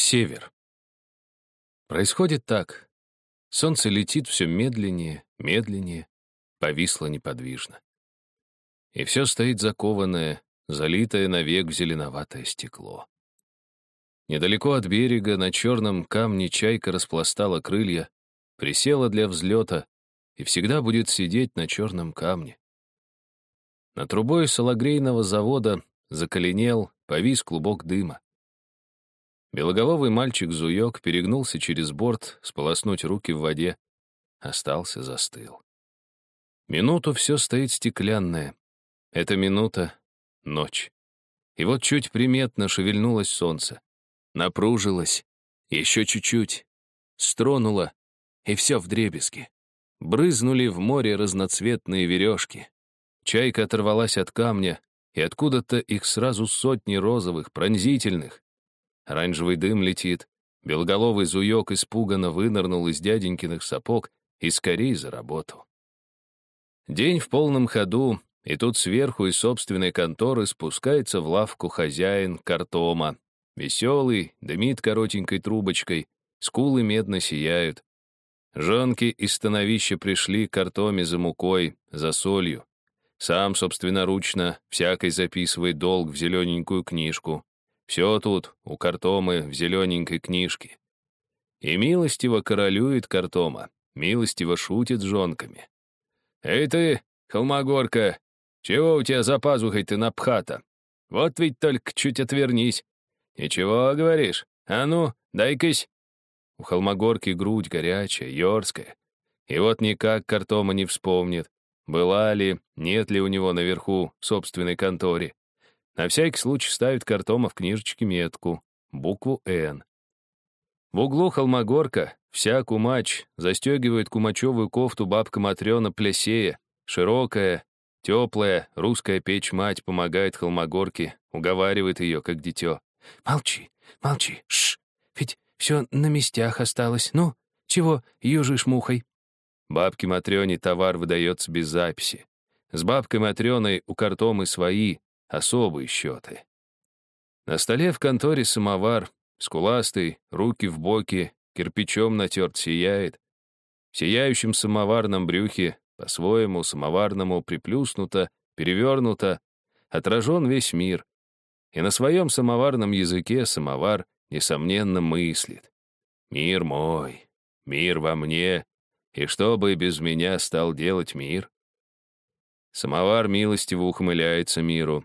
Север. Происходит так. Солнце летит все медленнее, медленнее, повисло неподвижно. И все стоит закованное, залитое навек в зеленоватое стекло. Недалеко от берега на черном камне чайка распластала крылья, присела для взлета и всегда будет сидеть на черном камне. На трубой салогрейного завода заколенел, повис клубок дыма. Белоголовый мальчик-зуёк перегнулся через борт, сполоснуть руки в воде. Остался, застыл. Минуту все стоит стеклянное. Эта минута — ночь. И вот чуть приметно шевельнулось солнце. Напружилось. Еще чуть-чуть. Стронуло. И все вдребезги. Брызнули в море разноцветные вережки. Чайка оторвалась от камня, и откуда-то их сразу сотни розовых, пронзительных. Оранжевый дым летит. Белголовый зуёк испуганно вынырнул из дяденькиных сапог и скорей за работу. День в полном ходу, и тут сверху из собственной конторы спускается в лавку хозяин картома. Веселый, дымит коротенькой трубочкой, скулы медно сияют. Жонки из становища пришли к картоме за мукой, за солью. Сам собственноручно всякой записывает долг в зелененькую книжку. Все тут у Картомы в зелененькой книжке. И милостиво королюет Картома, милостиво шутит с жонками. «Эй ты, холмогорка, чего у тебя за пазухой ты напхата? Вот ведь только чуть отвернись. Ничего, говоришь? А ну, дай-кась». У холмогорки грудь горячая, ёрская. И вот никак Картома не вспомнит, была ли, нет ли у него наверху собственной конторе. На всякий случай ставит картома в книжечке метку, букву «Н». В углу холмогорка, вся кумач, застегивает кумачевую кофту бабка Матрена Плясея, широкая, теплая, русская печь-мать помогает холмогорке, уговаривает ее, как дитё. «Молчи, молчи, шш, ведь все на местях осталось. Ну, чего южишь мухой?» Бабке Матрёне товар выдается без записи. С бабкой Матрёной у картомы свои, особые счеты. На столе в конторе самовар, скуластый, руки в боки, кирпичом натерт сияет. В сияющем самоварном брюхе, по-своему самоварному приплюснуто, перевернуто, отражен весь мир. И на своем самоварном языке самовар, несомненно, мыслит. Мир мой, мир во мне, и что бы без меня стал делать мир? Самовар милостиво ухмыляется миру,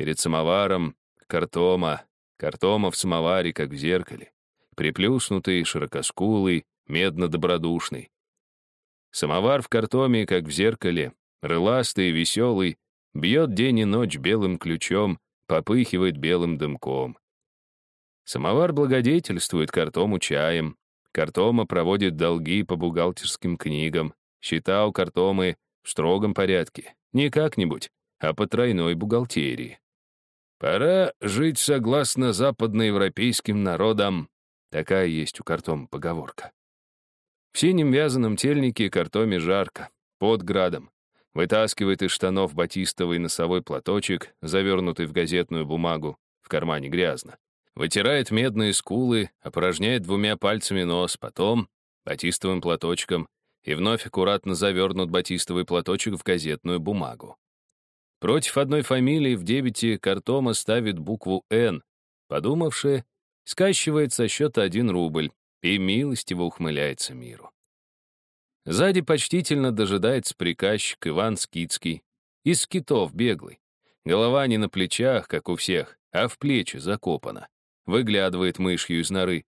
Перед самоваром картома, картома в самоваре, как в зеркале, приплюснутый, широкоскулый, медно-добродушный. Самовар в картоме, как в зеркале, рыластый, веселый, бьет день и ночь белым ключом, попыхивает белым дымком. Самовар благодетельствует картому чаем, картома проводит долги по бухгалтерским книгам, счета у картомы в строгом порядке, не как-нибудь, а по тройной бухгалтерии. Пора жить согласно западноевропейским народам. Такая есть у картом поговорка. В синем вязаном тельнике картоме жарко, под градом. Вытаскивает из штанов батистовый носовой платочек, завернутый в газетную бумагу, в кармане грязно. Вытирает медные скулы, опорожняет двумя пальцами нос, потом батистовым платочком и вновь аккуратно завернут батистовый платочек в газетную бумагу. Против одной фамилии в дебете Картома ставит букву «Н», подумавши, скачивает со счета один рубль и милостиво ухмыляется миру. Сзади почтительно дожидается приказчик Иван Скидский, из скитов беглый. Голова не на плечах, как у всех, а в плечи закопана. Выглядывает мышью из норы.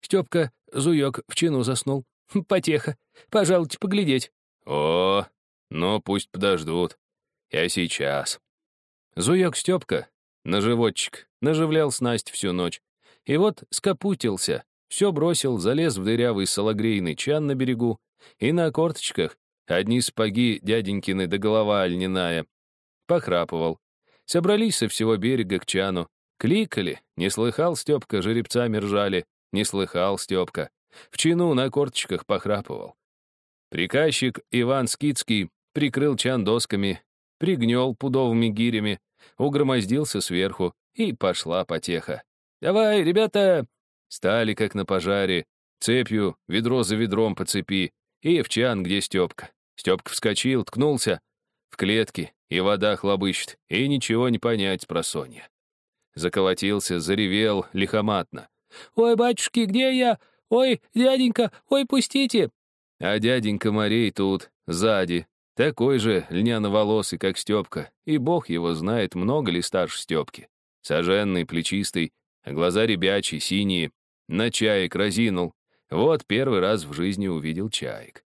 Степка, зуёк, в чину заснул. Потеха. Пожалуйте поглядеть. О, ну пусть подождут. Я сейчас. Зуёк Стёпка, наживотчик, наживлял снасть всю ночь. И вот скопутился, все бросил, залез в дырявый сологрейный чан на берегу и на корточках, одни спаги дяденькины до голова льняная, похрапывал. Собрались со всего берега к чану, кликали, не слыхал Стёпка, жеребцами ржали, не слыхал Стёпка. В чину на корточках похрапывал. Приказчик Иван Скидский прикрыл чан досками, пригнел пудовыми гирями, угромоздился сверху, и пошла потеха. «Давай, ребята, Стали, как на пожаре, цепью, ведро за ведром по цепи, и в чан, где Степка. Степка вскочил, ткнулся в клетке, и вода хлобыщет, и ничего не понять с просонья. Заколотился, заревел лихоматно. «Ой, батюшки, где я? Ой, дяденька, ой, пустите!» А дяденька Марей тут, сзади, такой же льняно-волосый, как Степка, и бог его знает, много ли старше Степки. Соженный, плечистый, а глаза ребячие, синие, на чаек разинул. Вот первый раз в жизни увидел чаек.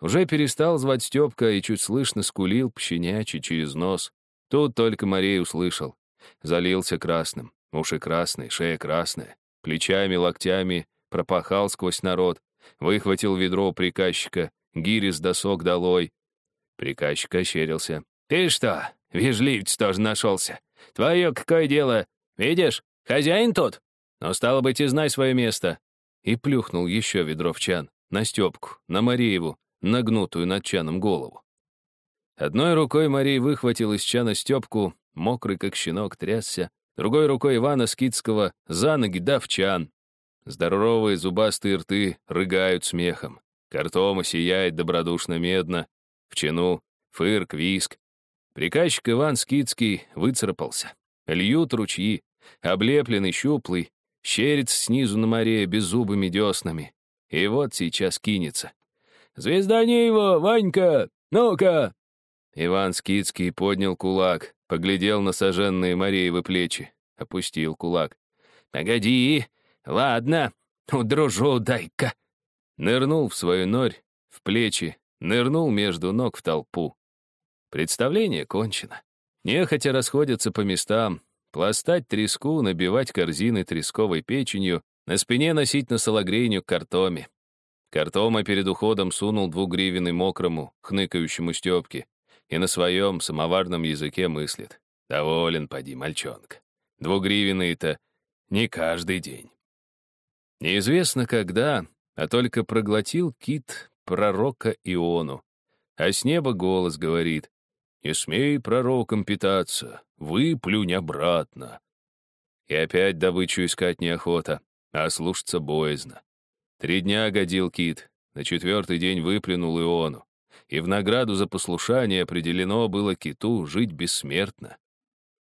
Уже перестал звать Степка и чуть слышно скулил пщенячий через нос. Тут только Марей услышал. Залился красным, уши красные, шея красная, плечами, локтями пропахал сквозь народ, выхватил ведро приказчика, гири с досок долой. Приказчик ощерился. «Ты что, вежливец тоже нашелся? Твое какое дело? Видишь, хозяин тот? Но стало быть, и знай свое место». И плюхнул еще ведро в чан, на Степку, на Марееву, нагнутую над чаном голову. Одной рукой Марей выхватил из чана Степку, мокрый как щенок трясся, другой рукой Ивана Скидского за ноги дав чан. Здоровые зубастые рты рыгают смехом. Картома сияет добродушно-медно. В чину фырк, виск. Приказчик Иван Скидский выцарапался. Льют ручьи, облепленный, щуплый, щерится снизу на море беззубыми деснами. И вот сейчас кинется. «Звезда его, Ванька! Ну-ка!» Иван Скидский поднял кулак, поглядел на сожженные Мареевы плечи, опустил кулак. «Погоди, ладно, удружу дай-ка!» Нырнул в свою норь, в плечи, нырнул между ног в толпу. Представление кончено. Нехотя расходятся по местам, пластать треску, набивать корзины тресковой печенью, на спине носить на сологрейню картоме. Картома перед уходом сунул двугривенный мокрому, хныкающему Степке, и на своем самоварном языке мыслит. Доволен, поди, мальчонка. Двугривенный-то не каждый день. Неизвестно когда, а только проглотил кит пророка Иону. А с неба голос говорит, «Не смей пророком питаться, выплюнь обратно». И опять добычу искать неохота, а слушаться боязно. Три дня годил кит, на четвертый день выплюнул Иону. И в награду за послушание определено было киту жить бессмертно.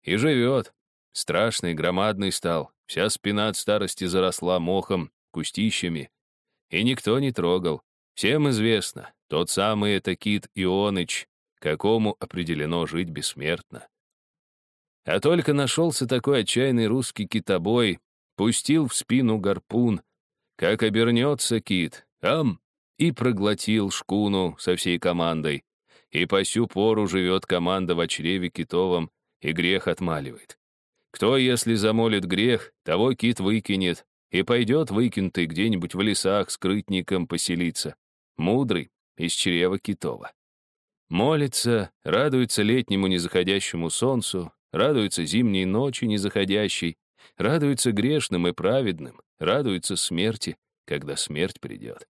И живет. Страшный, громадный стал, вся спина от старости заросла мохом, кустищами, и никто не трогал. Всем известно, тот самый это кит Ионыч, какому определено жить бессмертно. А только нашелся такой отчаянный русский китобой, пустил в спину гарпун, как обернется кит, ам, и проглотил шкуну со всей командой. И по сю пору живет команда в чреве китовом, и грех отмаливает. Кто, если замолит грех, того кит выкинет, и пойдет выкинутый где-нибудь в лесах скрытником поселиться. Мудрый, из чрева китова. Молится, радуется летнему незаходящему солнцу, радуется зимней ночи незаходящей, радуется грешным и праведным, радуется смерти, когда смерть придет.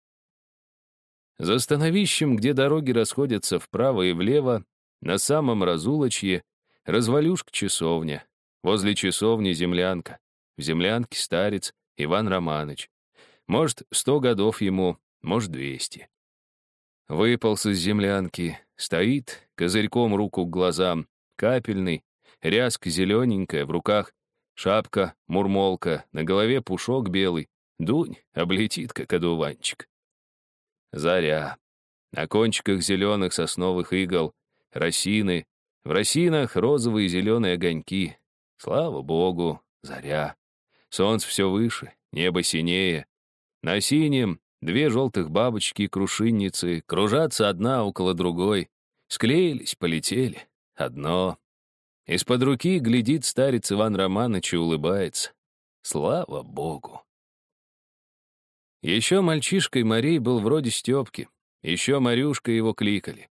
За становищем, где дороги расходятся вправо и влево, на самом разулочье, развалюшка часовня. Возле часовни землянка. В землянке старец, Иван Романыч. Может, сто годов ему, может, двести. Выполз из землянки, стоит, козырьком руку к глазам, капельный, ряск зелененькая, в руках шапка, мурмолка, на голове пушок белый, дунь облетит, как одуванчик. Заря. На кончиках зеленых сосновых игл, росины, в росинах розовые зеленые огоньки. Слава богу, заря. Солнце все выше, небо синее. На синем две желтых бабочки-крушинницы кружатся одна около другой. Склеились, полетели. Одно. Из-под руки глядит старец Иван Романович и улыбается. Слава богу. Еще мальчишкой Марей был вроде Степки. Еще Марюшка его кликали.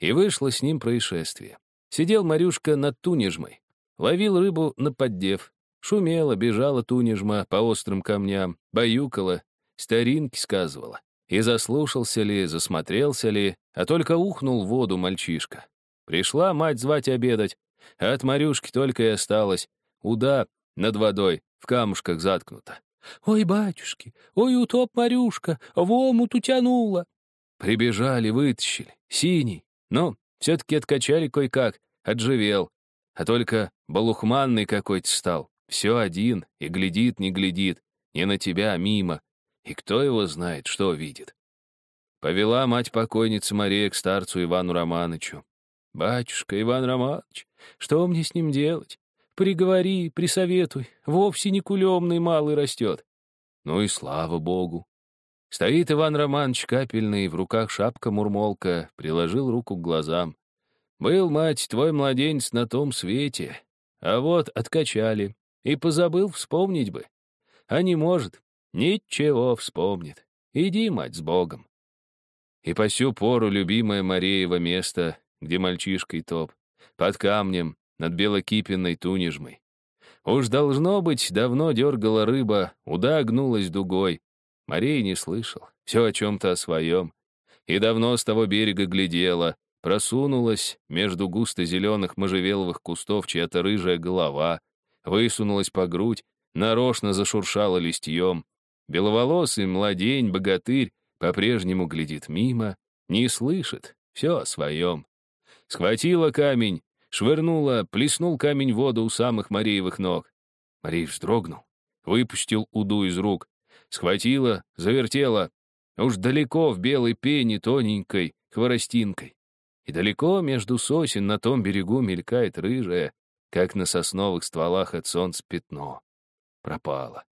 И вышло с ним происшествие. Сидел Марюшка над тунежмой. Ловил рыбу на поддев, Шумела, бежала тунежма по острым камням, баюкала, старинки сказывала. И заслушался ли, засмотрелся ли, а только ухнул в воду мальчишка. Пришла мать звать обедать, а от Марюшки только и осталось. Уда над водой, в камушках заткнута. «Ой, батюшки! Ой, утоп Марюшка! В омут утянула!» Прибежали, вытащили. Синий. Но все-таки откачали кое-как. Отживел. А только балухманный какой-то стал. Все один. И глядит, не глядит. Не на тебя, а мимо. И кто его знает, что видит. Повела мать покойницы Мария к старцу Ивану Романычу. «Батюшка Иван Романович, что мне с ним делать? Приговори, присоветуй, вовсе не кулемный малый растет». Ну и слава богу. Стоит Иван Романович капельный, в руках шапка-мурмолка, приложил руку к глазам. «Был, мать, твой младенец на том свете, а вот откачали, и позабыл вспомнить бы. А не может, ничего вспомнит. Иди, мать, с Богом». И по сю пору любимое Мареево место, где мальчишкой топ, под камнем, над белокипенной тунежмой. Уж должно быть, давно дергала рыба, уда гнулась дугой. Мария не слышал, все о чем-то о своем. И давно с того берега глядела, просунулась между густо-зеленых можжевеловых кустов чья-то рыжая голова, высунулась по грудь, нарочно зашуршала листьем. Беловолосый младень-богатырь по-прежнему глядит мимо, не слышит, все о своем. Схватила камень, швырнула, плеснул камень в воду у самых Мариевых ног. Марий вздрогнул, выпустил уду из рук, схватила, завертела, уж далеко в белой пене тоненькой хворостинкой. И далеко между сосен на том берегу мелькает рыжая, как на сосновых стволах от солнца пятно. Пропала.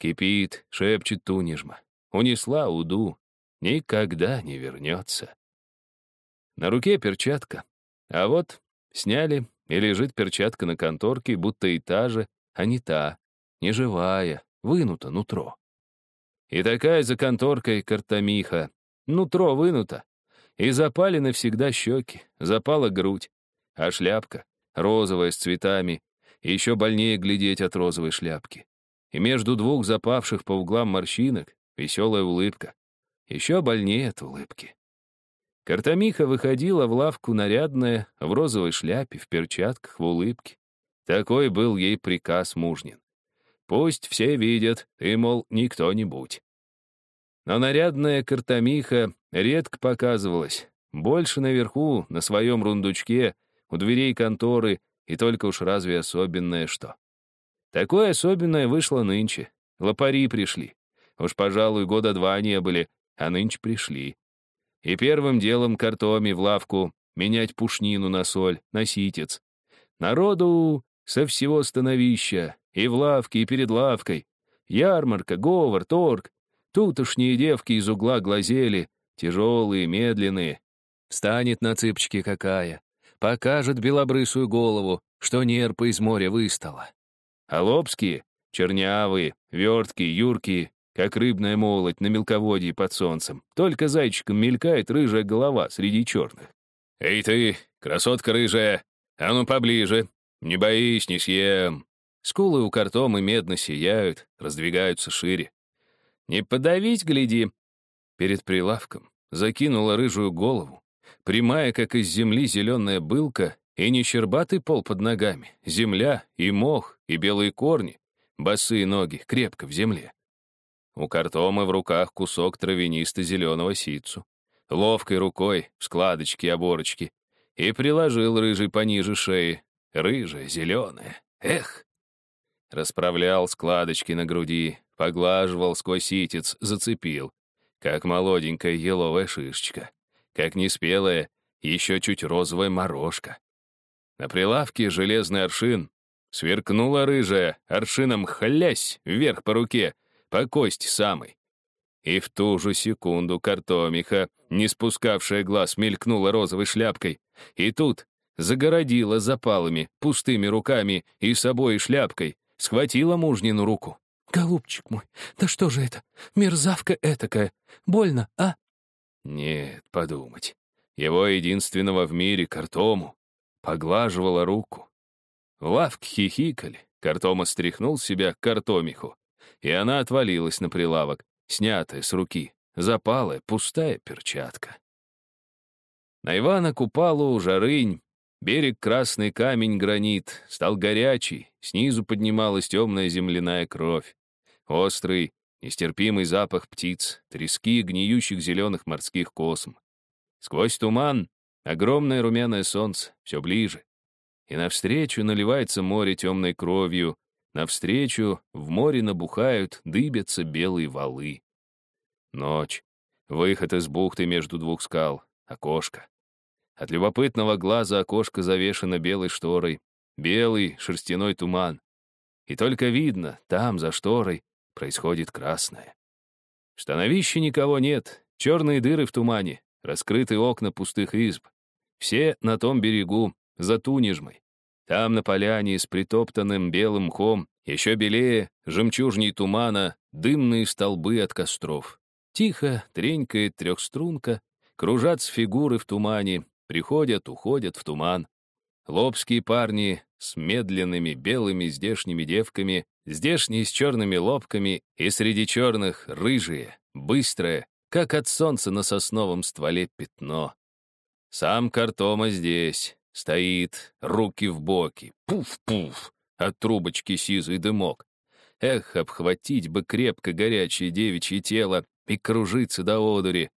Кипит, шепчет тунежма. Унесла уду, никогда не вернется. На руке перчатка. А вот сняли, и лежит перчатка на конторке, будто и та же, а не та, не живая, вынута нутро. И такая за конторкой картамиха, нутро вынута. И запали навсегда щеки, запала грудь, а шляпка, розовая с цветами, еще больнее глядеть от розовой шляпки. И между двух запавших по углам морщинок веселая улыбка. Еще больнее от улыбки. Картамиха выходила в лавку нарядная, в розовой шляпе, в перчатках, в улыбке. Такой был ей приказ мужнин. Пусть все видят, ты, мол, не кто-нибудь. Но нарядная картамиха редко показывалась. Больше наверху, на своем рундучке, у дверей конторы, и только уж разве особенное что. Такое особенное вышло нынче. Лопари пришли. Уж, пожалуй, года два не были, а нынче пришли. И первым делом картоми в лавку, менять пушнину на соль, на ситец. Народу со всего становища, и в лавке, и перед лавкой. Ярмарка, говор, торг. Тутошние девки из угла глазели, тяжелые, медленные. Встанет на цыпочки какая, покажет белобрысую голову, что нерпа из моря выстала. А лобские, чернявые, верткие, юркие, как рыбная молоть на мелководье под солнцем. Только зайчиком мелькает рыжая голова среди черных. «Эй ты, красотка рыжая, а ну поближе, не боись, не съем». Скулы у картомы медно сияют, раздвигаются шире. «Не подавить, гляди!» Перед прилавком закинула рыжую голову, прямая, как из земли, зеленая былка, и не щербатый пол под ногами, земля и мох, и белые корни, босые ноги крепко в земле. У картомы в руках кусок травянисто-зеленого ситцу. Ловкой рукой, в складочке оборочки. И приложил рыжий пониже шеи. Рыжая, зеленая. Эх! Расправлял складочки на груди, поглаживал сквозь ситец, зацепил. Как молоденькая еловая шишечка. Как неспелая, еще чуть розовая морожка. На прилавке железный аршин. Сверкнула рыжая, аршином хлясь вверх по руке, по кости самой. И в ту же секунду картомиха, не спускавшая глаз, мелькнула розовой шляпкой. И тут загородила запалами, пустыми руками и собой шляпкой, схватила мужнину руку. «Голубчик мой, да что же это? Мерзавка этакая. Больно, а?» Нет, подумать. Его единственного в мире картому поглаживала руку. В хихикали. Картома стряхнул с себя картомиху и она отвалилась на прилавок, снятая с руки, запалая, пустая перчатка. На Ивана Купалу жарынь, берег красный камень гранит, стал горячий, снизу поднималась темная земляная кровь. Острый, нестерпимый запах птиц, трески гниющих зеленых морских косм. Сквозь туман огромное румяное солнце, все ближе. И навстречу наливается море темной кровью, навстречу в море набухают, дыбятся белые валы. Ночь. Выход из бухты между двух скал. Окошко. От любопытного глаза окошко завешено белой шторой. Белый шерстяной туман. И только видно, там, за шторой, происходит красное. В становище никого нет, черные дыры в тумане, раскрыты окна пустых изб. Все на том берегу, за Тунежмой. Там на поляне с притоптанным белым мхом, еще белее, жемчужней тумана, дымные столбы от костров. Тихо тренькает трехструнка, кружатся фигуры в тумане, приходят, уходят в туман. Лобские парни с медленными белыми здешними девками, здешние с черными лобками и среди черных рыжие, быстрые, как от солнца на сосновом стволе пятно. Сам Картома здесь, стоит, руки в боки, пуф-пуф, от трубочки сизый дымок. Эх, обхватить бы крепко горячее девичье тело и кружиться до одури.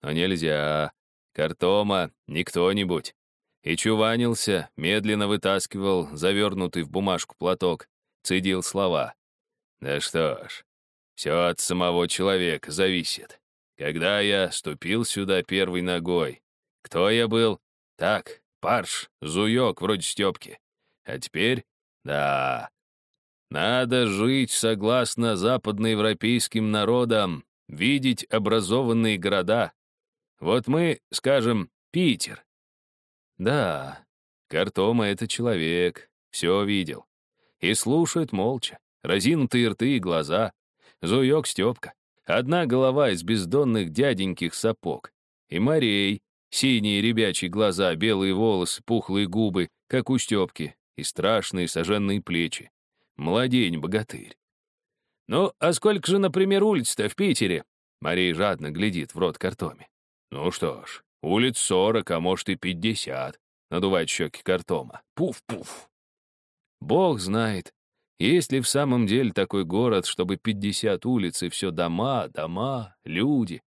Но нельзя. Картома, не кто-нибудь. И чуванился, медленно вытаскивал завернутый в бумажку платок, цедил слова. Да что ж, все от самого человека зависит. Когда я ступил сюда первой ногой, кто я был? Так, парш, зуёк, вроде Стёпки. А теперь, да, надо жить согласно западноевропейским народам, видеть образованные города. Вот мы, скажем, Питер. Да, Картома — это человек, все видел. И слушает молча, разинутые рты и глаза. Зуёк Стёпка. Одна голова из бездонных дяденьких сапог. И Марей, синие ребячьи глаза, белые волосы, пухлые губы, как у Стёпки, и страшные соженные плечи. Младень-богатырь. «Ну, а сколько же, например, улиц-то в Питере?» Марей жадно глядит в рот картоме. «Ну что ж, улиц сорок, а может и пятьдесят», — надувает щеки картома. «Пуф-пуф». Бог знает, есть ли в самом деле такой город, чтобы пятьдесят улиц и все дома, дома, люди.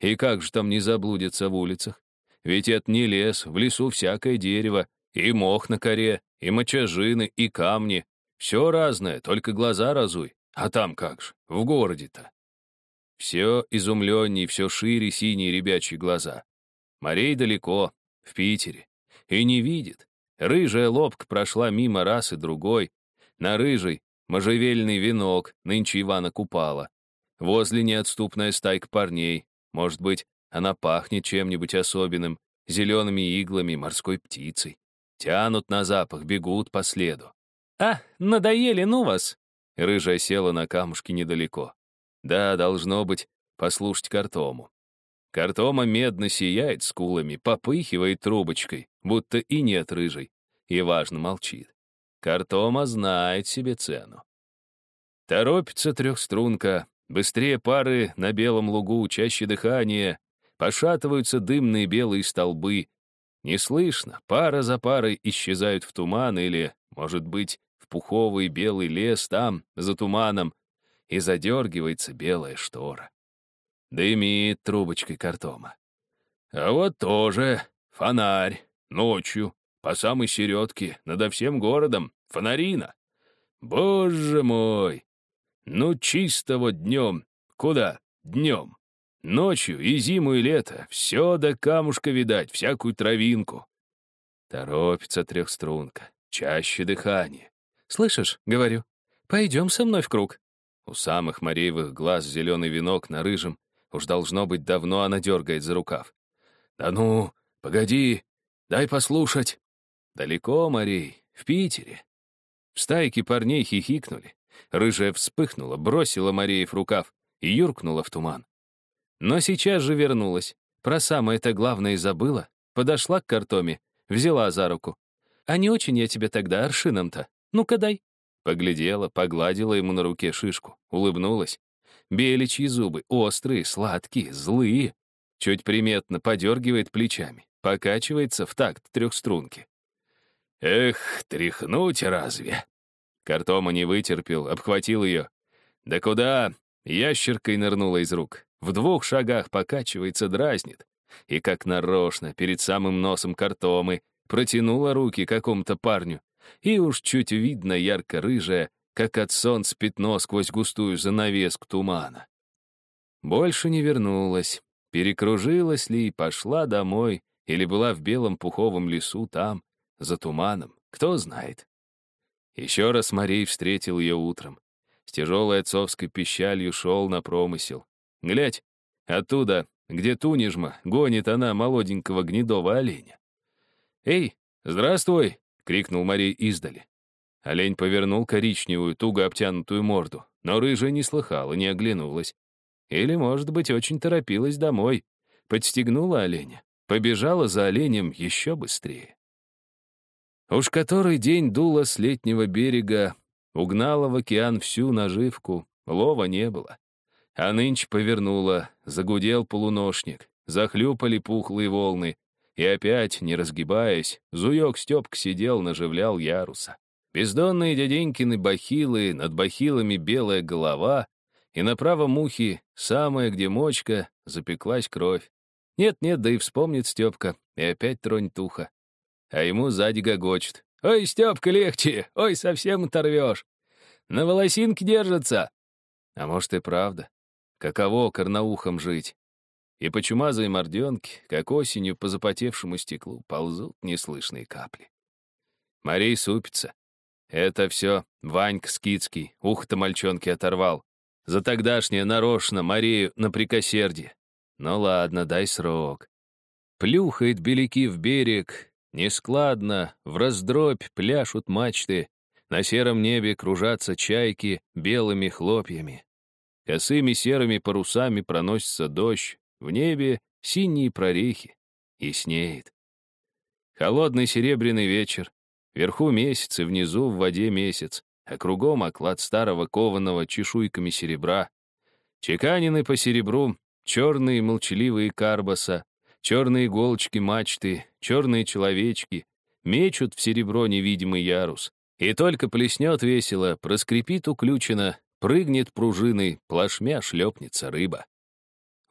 И как же там не заблудиться в улицах? Ведь это не лес, в лесу всякое дерево, и мох на коре, и мочажины, и камни. Все разное, только глаза разуй. А там как же, в городе-то? Все изумленней, все шире синие ребячьи глаза. Морей далеко, в Питере. И не видит. Рыжая лобка прошла мимо раз и другой. На рыжий можжевельный венок, нынче Ивана Купала. Возле неотступная стайка парней. Может быть, она пахнет чем-нибудь особенным, зелеными иглами, морской птицей. Тянут на запах, бегут по следу. «А, надоели, ну вас!» Рыжая села на камушке недалеко. Да, должно быть, послушать картому. Картома медно сияет скулами, попыхивает трубочкой, будто и нет рыжей, и важно молчит. Картома знает себе цену. Торопится трехструнка, быстрее пары на белом лугу, чаще дыхание, пошатываются дымные белые столбы. Не слышно, пара за парой исчезают в туман или, может быть, пуховый белый лес там, за туманом, и задергивается белая штора. Дымит трубочкой картома. А вот тоже фонарь, ночью, по самой середке, надо всем городом, фонарина. Боже мой! Ну, чисто вот днем. Куда? Днем. Ночью и зиму, и лето. Все до камушка видать, всякую травинку. Торопится трехструнка, чаще дыхание. «Слышишь?» — говорю. «Пойдем со мной в круг». У самых Мареевых глаз зеленый венок на рыжем. Уж должно быть, давно она дергает за рукав. «Да ну, погоди, дай послушать». «Далеко, Марей, в Питере». В стайке парней хихикнули. Рыжая вспыхнула, бросила Мареев рукав и юркнула в туман. Но сейчас же вернулась. Про самое-то главное забыла. Подошла к картоме, взяла за руку. «А не очень я тебе тогда аршином-то». «Ну-ка дай». Поглядела, погладила ему на руке шишку, улыбнулась. Беличьи зубы, острые, сладкие, злые. Чуть приметно подергивает плечами, покачивается в такт трехструнки. «Эх, тряхнуть разве?» Картома не вытерпел, обхватил ее. Да куда? Ящеркой нырнула из рук. В двух шагах покачивается, дразнит. И как нарочно, перед самым носом картомы, протянула руки какому-то парню. И уж чуть видно ярко-рыжая, как от солнца пятно сквозь густую занавеску тумана. Больше не вернулась. Перекружилась ли и пошла домой, или была в белом пуховом лесу там, за туманом, кто знает. Еще раз Марей встретил ее утром. С тяжелой отцовской пищалью шел на промысел. Глядь, оттуда, где тунежма, гонит она молоденького гнедого оленя. «Эй, здравствуй!» — крикнул Марей издали. Олень повернул коричневую, туго обтянутую морду, но рыжая не слыхала, не оглянулась. Или, может быть, очень торопилась домой. Подстегнула оленя, побежала за оленем еще быстрее. Уж который день дуло с летнего берега, угнала в океан всю наживку, лова не было. А нынче повернула, загудел полуношник, захлюпали пухлые волны, и опять, не разгибаясь, зуёк Стёпка сидел, наживлял яруса. Бездонные дяденькины бахилы, над бахилами белая голова, и на правом ухе, самое где мочка, запеклась кровь. Нет-нет, да и вспомнит Стёпка, и опять тронет ухо а ему сзади гогочет. «Ой, Степка, легче! Ой, совсем оторвешь! На волосинке держится!» А может и правда. Каково корноухом жить? И по чумазой морденке, как осенью по запотевшему стеклу, ползут неслышные капли. Марей супится. Это все Ванька Скидский, ухо-то мальчонки оторвал. За тогдашнее нарочно Марию на прикосердие. Ну ладно, дай срок. Плюхает беляки в берег, Нескладно, в раздробь пляшут мачты, на сером небе кружатся чайки белыми хлопьями. Косыми серыми парусами проносится дождь, в небе синие прорехи. И снеет. Холодный серебряный вечер, вверху месяц и внизу в воде месяц, а кругом оклад старого кованого чешуйками серебра. Чеканины по серебру, черные молчаливые карбаса, Черные иголочки мачты, черные человечки мечут в серебро невидимый ярус. И только плеснет весело, проскрипит уключено, прыгнет пружиной, плашмя шлепнется рыба.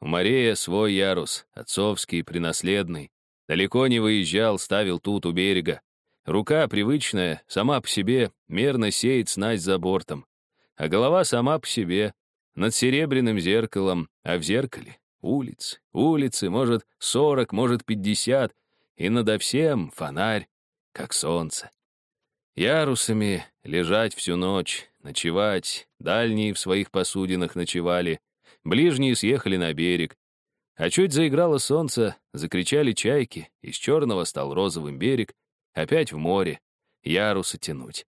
У Марея свой ярус, отцовский, принаследный. Далеко не выезжал, ставил тут у берега. Рука привычная, сама по себе, мерно сеет снасть за бортом. А голова сама по себе, над серебряным зеркалом, а в зеркале Улицы, улицы, может, сорок, может, пятьдесят, и надо всем фонарь, как солнце. Ярусами лежать всю ночь, ночевать, дальние в своих посудинах ночевали, ближние съехали на берег. А чуть заиграло солнце, закричали чайки, из черного стал розовым берег, опять в море, ярусы тянуть.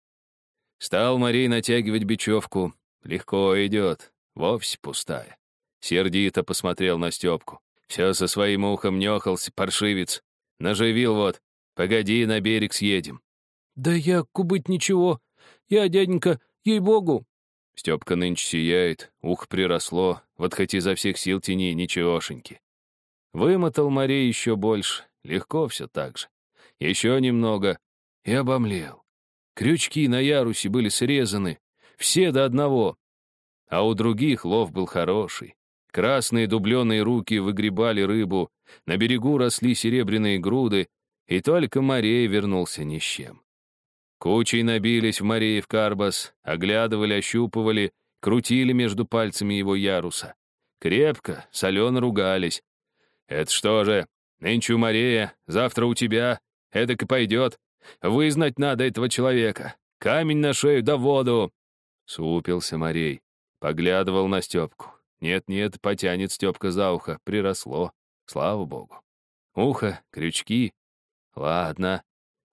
Стал Марей натягивать бечевку, легко идет, вовсе пустая. Сердито посмотрел на Степку. Все со своим ухом нёхался, паршивец. Наживил вот. Погоди, на берег съедем. Да я кубыть ничего. Я, дяденька, ей-богу. Степка нынче сияет, ухо приросло, вот хоть изо всех сил тяни, ничегошеньки. Вымотал Марей еще больше, легко все так же. Еще немного, и обомлел. Крючки на ярусе были срезаны, все до одного. А у других лов был хороший. Красные дубленые руки выгребали рыбу, на берегу росли серебряные груды, и только Марей вернулся ни с чем. Кучей набились в Мареев карбас, оглядывали, ощупывали, крутили между пальцами его яруса. Крепко, солено ругались. «Это что же, нынче у Марея, завтра у тебя, эдак и пойдет. Вызнать надо этого человека. Камень на шею да воду!» Супился Марей, поглядывал на Степку. Нет-нет, потянет Степка за ухо, приросло. Слава богу. Ухо, крючки. Ладно.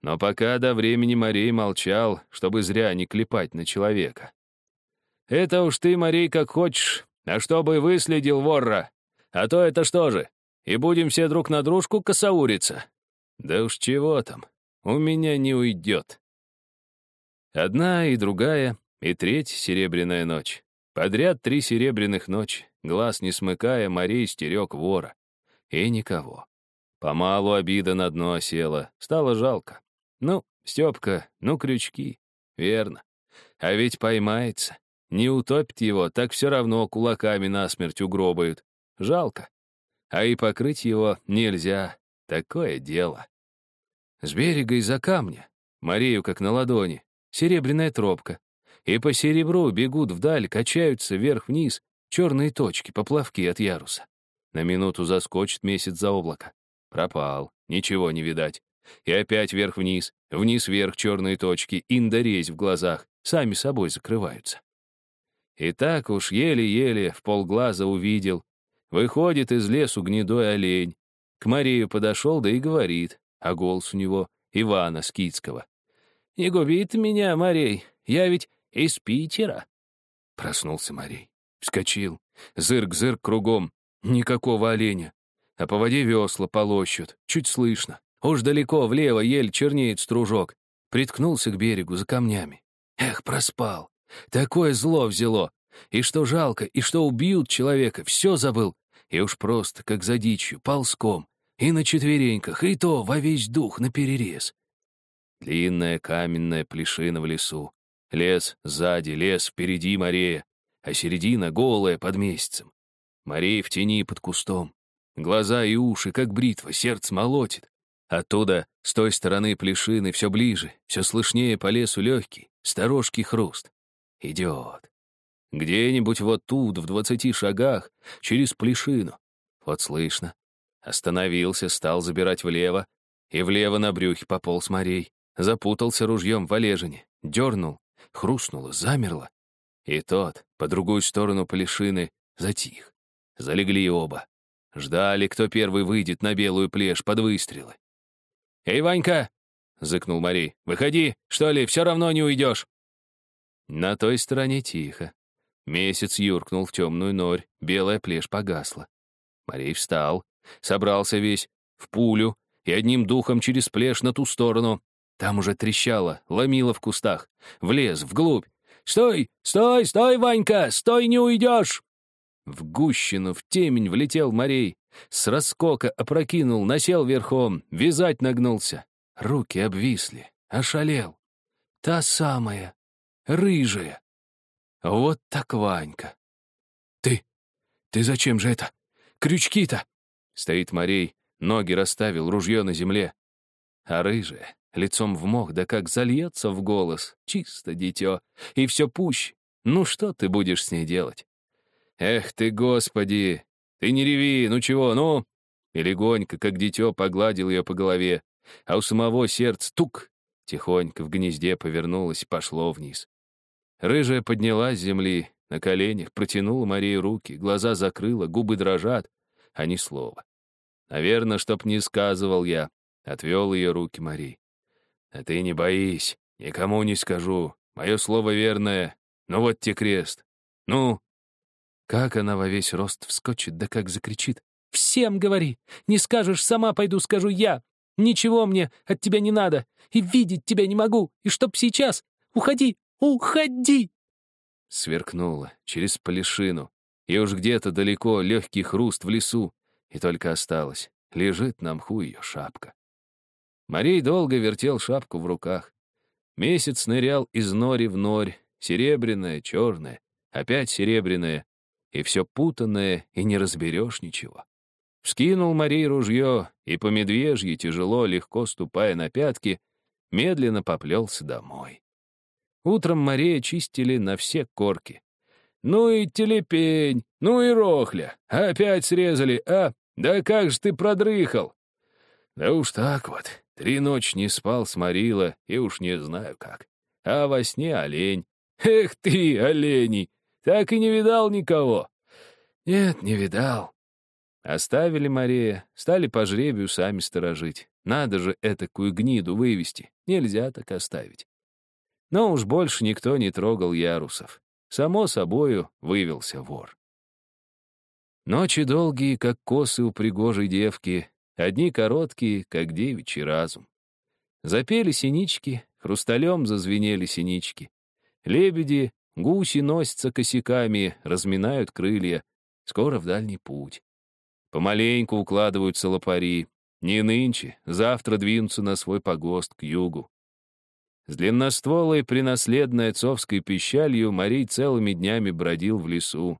Но пока до времени Марей молчал, чтобы зря не клепать на человека. «Это уж ты, Марей, как хочешь, а чтобы выследил ворра. А то это что же, и будем все друг на дружку косауриться? Да уж чего там, у меня не уйдет». Одна и другая, и третья серебряная ночь. Подряд три серебряных ночи, глаз не смыкая, Марей стерег вора. И никого. Помалу обида на дно осела, стало жалко. Ну, Степка, ну, крючки. Верно. А ведь поймается. Не утопит его, так все равно кулаками насмерть угробают. Жалко. А и покрыть его нельзя. Такое дело. С берега из-за камня, Марию как на ладони, серебряная тропка. И по серебру бегут вдаль, качаются вверх-вниз черные точки, поплавки от яруса. На минуту заскочит месяц за облако. Пропал, ничего не видать. И опять вверх-вниз, вниз-вверх черные точки, индорезь в глазах, сами собой закрываются. И так уж еле-еле в полглаза увидел. Выходит из лесу гнедой олень. К Марию подошел, да и говорит, а голос у него Ивана Скидского. «Не губи ты меня, Марей, я ведь из Питера». Проснулся Марей, вскочил, зырк-зырк кругом, никакого оленя. А по воде весла полощут, чуть слышно. Уж далеко влево ель чернеет стружок. Приткнулся к берегу за камнями. Эх, проспал. Такое зло взяло. И что жалко, и что убьют человека, все забыл. И уж просто, как за дичью, ползком. И на четвереньках, и то во весь дух наперерез. Длинная каменная плешина в лесу. Лес сзади, лес впереди Марея, а середина голая под месяцем. Марей в тени под кустом. Глаза и уши, как бритва, сердце молотит. Оттуда, с той стороны плешины, все ближе, все слышнее по лесу легкий, сторожкий хруст. Идет. Где-нибудь вот тут, в двадцати шагах, через плешину. Вот слышно. Остановился, стал забирать влево, и влево на брюхе пополз морей. Запутался ружьем в олежине, дернул, хрустнуло, замерло. И тот, по другую сторону плешины, затих. Залегли оба. Ждали, кто первый выйдет на белую плешь под выстрелы. «Эй, Ванька!» — зыкнул Марий. «Выходи, что ли, все равно не уйдешь!» На той стороне тихо. Месяц юркнул в темную норь, белая плешь погасла. Марей встал, собрался весь, в пулю, и одним духом через плешь на ту сторону. Там уже трещало, ломило в кустах. Влез, вглубь. «Стой! Стой! Стой, Ванька! Стой, не уйдешь!» В гущину, в темень влетел Марей. С раскока опрокинул, насел верхом, вязать нагнулся. Руки обвисли, ошалел. Та самая, рыжая. Вот так Ванька. «Ты, ты зачем же это? Крючки-то!» Стоит Марей, ноги расставил, ружье на земле. А рыжая, лицом в мох, да как зальется в голос, чисто дитё, и все пуще. Ну что ты будешь с ней делать? Эх ты, господи, ты не реви, ну чего, ну? И легонько, как дитё, погладил ее по голове, а у самого сердце тук, тихонько в гнезде повернулось, пошло вниз. Рыжая поднялась с земли, на коленях, протянула Марии руки, глаза закрыла, губы дрожат, а ни слова. Наверное, чтоб не сказывал я, отвел ее руки Марии. А ты не боись, никому не скажу, мое слово верное, ну вот те крест. Ну, как она во весь рост вскочит, да как закричит. «Всем говори! Не скажешь, сама пойду скажу я! Ничего мне от тебя не надо, и видеть тебя не могу, и чтоб сейчас! Уходи! Уходи!» Сверкнула через полишину, и уж где-то далеко легкий хруст в лесу, и только осталось. Лежит на мху ее шапка. Марей долго вертел шапку в руках. Месяц нырял из нори в норь, серебряная, черная, опять серебряная, и все путанное, и не разберешь ничего. Вскинул Марий ружье, и по медвежьи, тяжело, легко ступая на пятки, медленно поплелся домой. Утром Мария чистили на все корки. «Ну и телепень, ну и рохля, опять срезали, а? Да как же ты продрыхал?» «Да уж так вот, три ночи не спал, сморила, и уж не знаю как. А во сне олень. Эх ты, оленей! Так и не видал никого?» «Нет, не видал». Оставили Мария, стали по жребию сами сторожить. Надо же этакую гниду вывести, нельзя так оставить. Но уж больше никто не трогал ярусов. Само собою вывелся вор. Ночи долгие, как косы у пригожей девки, одни короткие, как девичий разум. Запели синички, хрусталем зазвенели синички. Лебеди Гуси носятся косяками, разминают крылья. Скоро в дальний путь. Помаленьку укладываются лопари. Не нынче, завтра двинутся на свой погост к югу. С длинностволой, принаследной отцовской пищалью, Марий целыми днями бродил в лесу.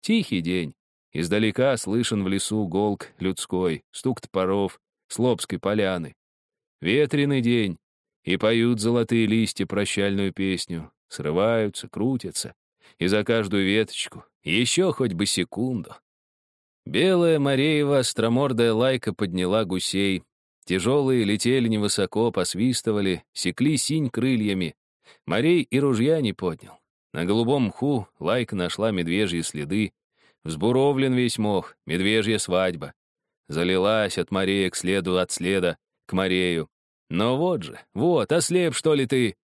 Тихий день. Издалека слышен в лесу голк людской, стук топоров, слобской поляны. Ветреный день, и поют золотые листья прощальную песню, срываются, крутятся, и за каждую веточку еще хоть бы секунду. Белая Мареева остромордая лайка подняла гусей, Тяжелые летели невысоко, посвистывали, секли синь крыльями. Морей и ружья не поднял. На голубом мху лайка нашла медвежьи следы. Взбуровлен весь мох, медвежья свадьба. Залилась от морея к следу от следа, к морею. Но вот же, вот, ослеп, что ли ты?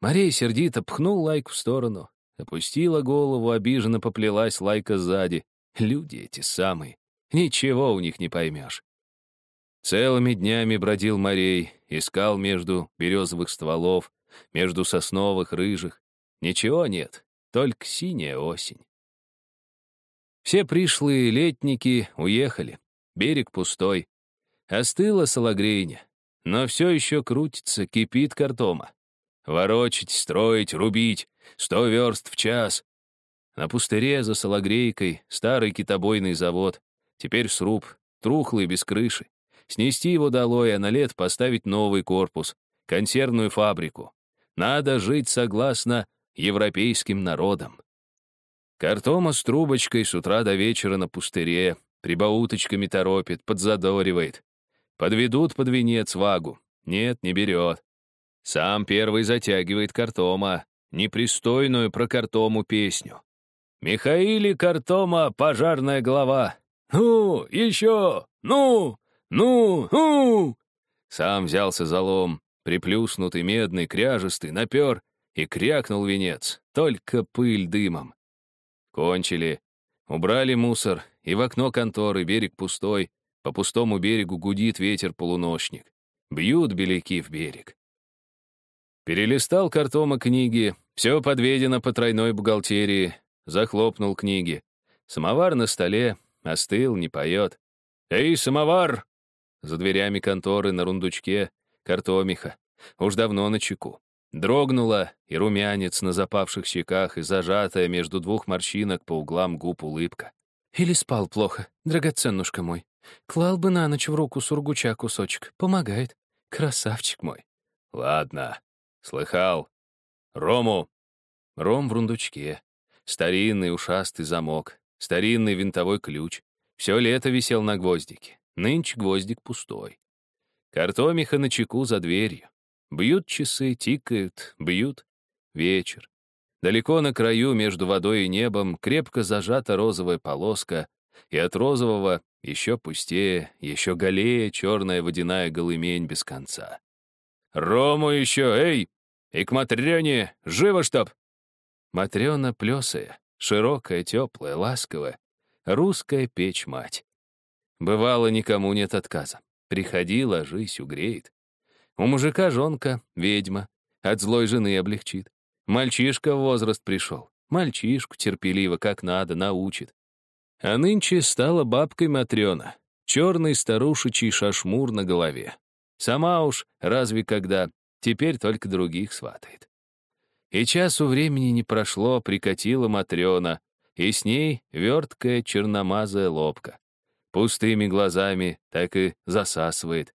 Марей сердито пхнул лайку в сторону. Опустила голову, обиженно поплелась лайка сзади. Люди эти самые. Ничего у них не поймешь. Целыми днями бродил морей, искал между березовых стволов, между сосновых, рыжих. Ничего нет, только синяя осень. Все пришлые летники уехали, берег пустой. Остыла Сологрейня, но все еще крутится, кипит картома. Ворочать, строить, рубить, сто верст в час. На пустыре за Сологрейкой старый китобойный завод, теперь сруб, трухлый, без крыши снести его долой, а на лет поставить новый корпус, консервную фабрику. Надо жить согласно европейским народам. Картома с трубочкой с утра до вечера на пустыре, прибауточками торопит, подзадоривает. Подведут под венец вагу. Нет, не берет. Сам первый затягивает картома, непристойную про картому песню. «Михаили Картома, пожарная глава! Ну, еще! Ну!» «Ну, ну!» Сам взялся за лом, приплюснутый, медный, кряжестый, напер и крякнул венец, только пыль дымом. Кончили, убрали мусор, и в окно конторы берег пустой, по пустому берегу гудит ветер-полуночник. Бьют беляки в берег. Перелистал картома книги, все подведено по тройной бухгалтерии, захлопнул книги. Самовар на столе, остыл, не поет. «Эй, самовар!» За дверями конторы на рундучке картомиха. Уж давно на чеку. Дрогнула, и румянец на запавших щеках, и зажатая между двух морщинок по углам губ улыбка. Или спал плохо, драгоценнушка мой. Клал бы на ночь в руку сургуча кусочек. Помогает. Красавчик мой. Ладно. Слыхал. Рому. Ром в рундучке. Старинный ушастый замок. Старинный винтовой ключ. Все лето висел на гвоздике. Нынче гвоздик пустой. Картомиха на чеку за дверью. Бьют часы, тикают, бьют. Вечер. Далеко на краю между водой и небом крепко зажата розовая полоска, и от розового еще пустее, еще голее черная водяная голымень без конца. «Рому еще, эй! И к Матрёне! Живо, чтоб!» Матрёна плесая, широкая, теплая, ласковая, русская печь-мать. Бывало, никому нет отказа. Приходи, ложись, угреет. У мужика жонка, ведьма, от злой жены облегчит. Мальчишка в возраст пришел. Мальчишку терпеливо, как надо, научит. А нынче стала бабкой Матрена, черный старушечий шашмур на голове. Сама уж, разве когда, теперь только других сватает. И часу времени не прошло, прикатила Матрена, и с ней верткая черномазая лобка. Пустыми глазами так и засасывает.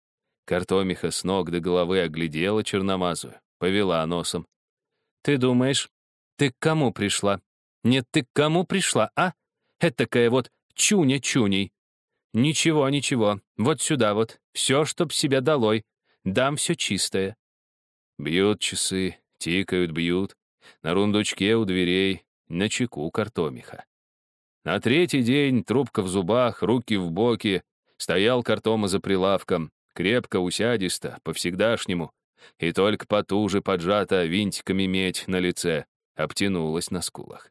Картомиха с ног до головы оглядела черномазую, повела носом. «Ты думаешь, ты к кому пришла? Нет, ты к кому пришла, а? Этакая вот чуня-чуней. Ничего, ничего, вот сюда вот, все, чтоб себя долой. Дам все чистое». Бьют часы, тикают, бьют. На рундучке у дверей, на чеку картомиха. На третий день трубка в зубах, руки в боки, стоял картома за прилавком, крепко усядисто, по-всегдашнему, и только потуже поджата винтиками медь на лице, обтянулась на скулах.